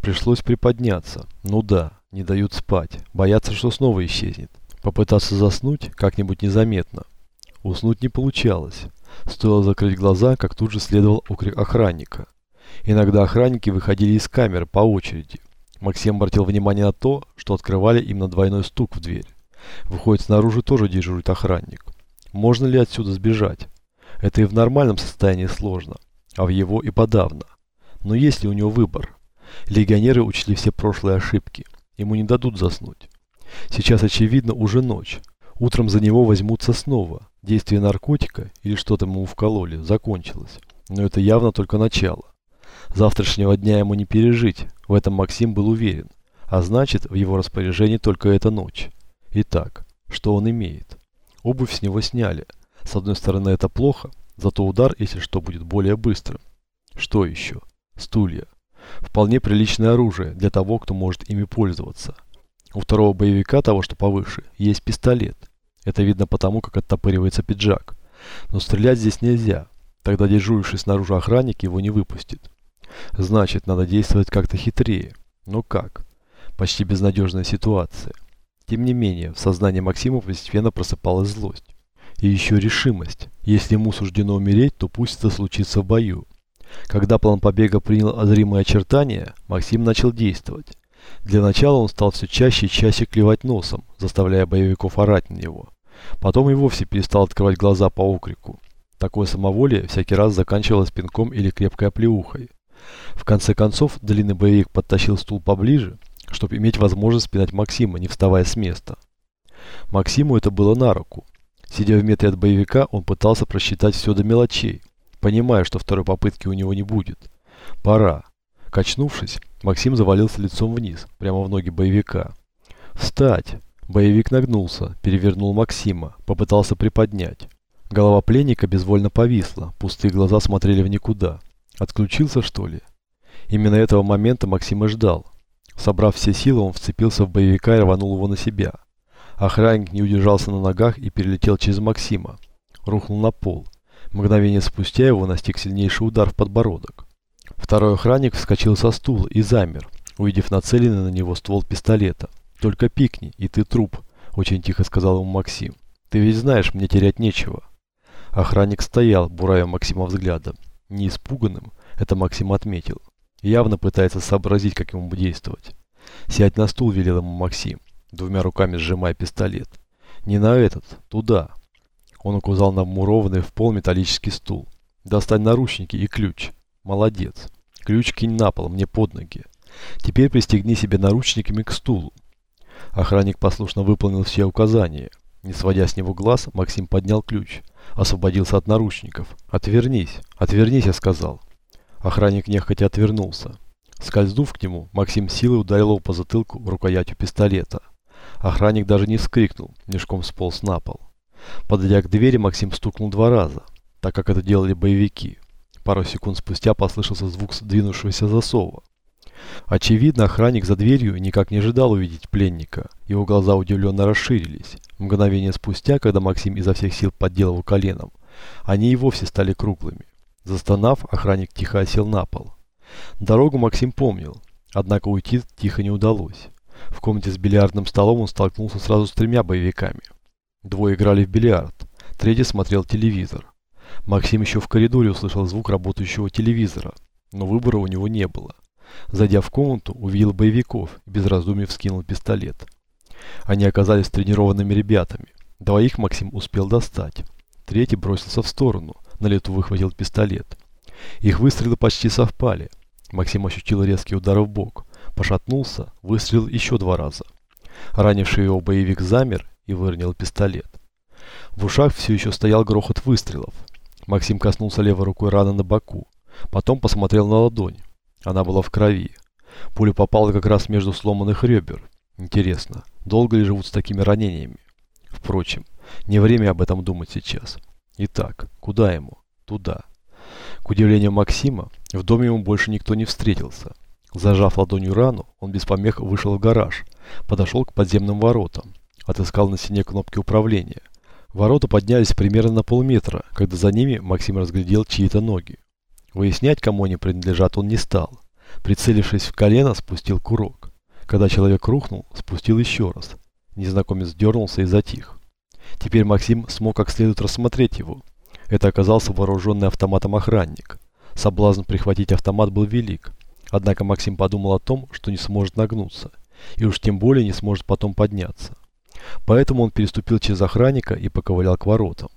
Пришлось приподняться. Ну да, не дают спать. Боятся, что снова исчезнет. Попытаться заснуть как-нибудь незаметно. Уснуть не получалось. Стоило закрыть глаза, как тут же следовал окрик охранника. Иногда охранники выходили из камеры по очереди. Максим обратил внимание на то, что открывали им на двойной стук в дверь. Выходит, снаружи тоже дежурит охранник. Можно ли отсюда сбежать? Это и в нормальном состоянии сложно, а в его и подавно. Но есть ли у него выбор? Легионеры учли все прошлые ошибки. Ему не дадут заснуть. Сейчас, очевидно, уже ночь. Утром за него возьмутся снова. Действие наркотика или что-то ему вкололи закончилось. Но это явно только начало. Завтрашнего дня ему не пережить, в этом Максим был уверен. А значит, в его распоряжении только эта ночь. Итак, что он имеет? Обувь с него сняли. С одной стороны это плохо, зато удар, если что, будет более быстрым. Что еще? Стулья. Вполне приличное оружие для того, кто может ими пользоваться. У второго боевика, того что повыше, есть пистолет. Это видно потому, как оттопыривается пиджак. Но стрелять здесь нельзя. Тогда дежуривший снаружи охранник его не выпустит. Значит, надо действовать как-то хитрее. Но как? Почти безнадежная ситуация. Тем не менее, в сознании Максима постепенно просыпалась злость. И еще решимость. Если ему суждено умереть, то пусть это случится в бою. Когда план побега принял зримые очертания, Максим начал действовать. Для начала он стал все чаще и чаще клевать носом, заставляя боевиков орать на него. Потом и вовсе перестал открывать глаза по окрику. Такое самоволие всякий раз заканчивалось пинком или крепкой оплеухой. В конце концов, длинный боевик подтащил стул поближе, чтобы иметь возможность пинать Максима, не вставая с места. Максиму это было на руку. Сидя в метре от боевика, он пытался просчитать все до мелочей, понимая, что второй попытки у него не будет. Пора. Качнувшись, Максим завалился лицом вниз, прямо в ноги боевика. «Встать!» Боевик нагнулся, перевернул Максима, попытался приподнять. Голова пленника безвольно повисла, пустые глаза смотрели в никуда. Отключился, что ли? Именно этого момента Максим и ждал. Собрав все силы, он вцепился в боевика и рванул его на себя. Охранник не удержался на ногах и перелетел через Максима. Рухнул на пол. Мгновение спустя его настиг сильнейший удар в подбородок. Второй охранник вскочил со стула и замер, увидев нацеленный на него ствол пистолета. «Только пикни, и ты труп», – очень тихо сказал ему Максим. «Ты ведь знаешь, мне терять нечего». Охранник стоял, бурая Максима взглядом. Не испуганным, это Максим отметил. Явно пытается сообразить, как ему действовать. «Сядь на стул», – велел ему Максим, двумя руками сжимая пистолет. «Не на этот, туда». Он указал на вмурованный в пол металлический стул. «Достань наручники и ключ». «Молодец. Ключ кинь на пол, мне под ноги. Теперь пристегни себе наручниками к стулу». Охранник послушно выполнил все указания. Не сводя с него глаз, Максим поднял ключ освободился от наручников. «Отвернись! Отвернись!» я сказал. Охранник нехотя отвернулся. Скользнув к нему, Максим силой ударил его по затылку рукоятью пистолета. Охранник даже не вскрикнул, мешком сполз на пол. Подойдя к двери, Максим стукнул два раза, так как это делали боевики. Пару секунд спустя послышался звук сдвинувшегося засова. Очевидно, охранник за дверью никак не ожидал увидеть пленника. Его глаза удивленно расширились. Мгновение спустя, когда Максим изо всех сил подделывал коленом, они и вовсе стали круглыми. Застонав, охранник тихо осел на пол. Дорогу Максим помнил, однако уйти тихо не удалось. В комнате с бильярдным столом он столкнулся сразу с тремя боевиками. Двое играли в бильярд, третий смотрел телевизор. Максим еще в коридоре услышал звук работающего телевизора, но выбора у него не было. Зайдя в комнату, увидел боевиков и без раздумий вскинул пистолет. Они оказались тренированными ребятами. Двоих Максим успел достать. Третий бросился в сторону, на лету выхватил пистолет. Их выстрелы почти совпали. Максим ощутил резкий удар в бок, пошатнулся, выстрелил еще два раза. Ранивший его боевик замер и выронил пистолет. В ушах все еще стоял грохот выстрелов. Максим коснулся левой рукой раны на боку, потом посмотрел на ладонь. Она была в крови. Пуля попала как раз между сломанных ребер. Интересно, долго ли живут с такими ранениями? Впрочем, не время об этом думать сейчас. Итак, куда ему? Туда. К удивлению Максима, в доме ему больше никто не встретился. Зажав ладонью рану, он без помех вышел в гараж, подошел к подземным воротам, отыскал на стене кнопки управления. Ворота поднялись примерно на полметра, когда за ними Максим разглядел чьи-то ноги. Выяснять, кому они принадлежат, он не стал. Прицелившись в колено, спустил курок. Когда человек рухнул, спустил еще раз. Незнакомец дернулся и затих. Теперь Максим смог как следует рассмотреть его. Это оказался вооруженный автоматом охранник. Соблазн прихватить автомат был велик. Однако Максим подумал о том, что не сможет нагнуться. И уж тем более не сможет потом подняться. Поэтому он переступил через охранника и поковылял к воротам.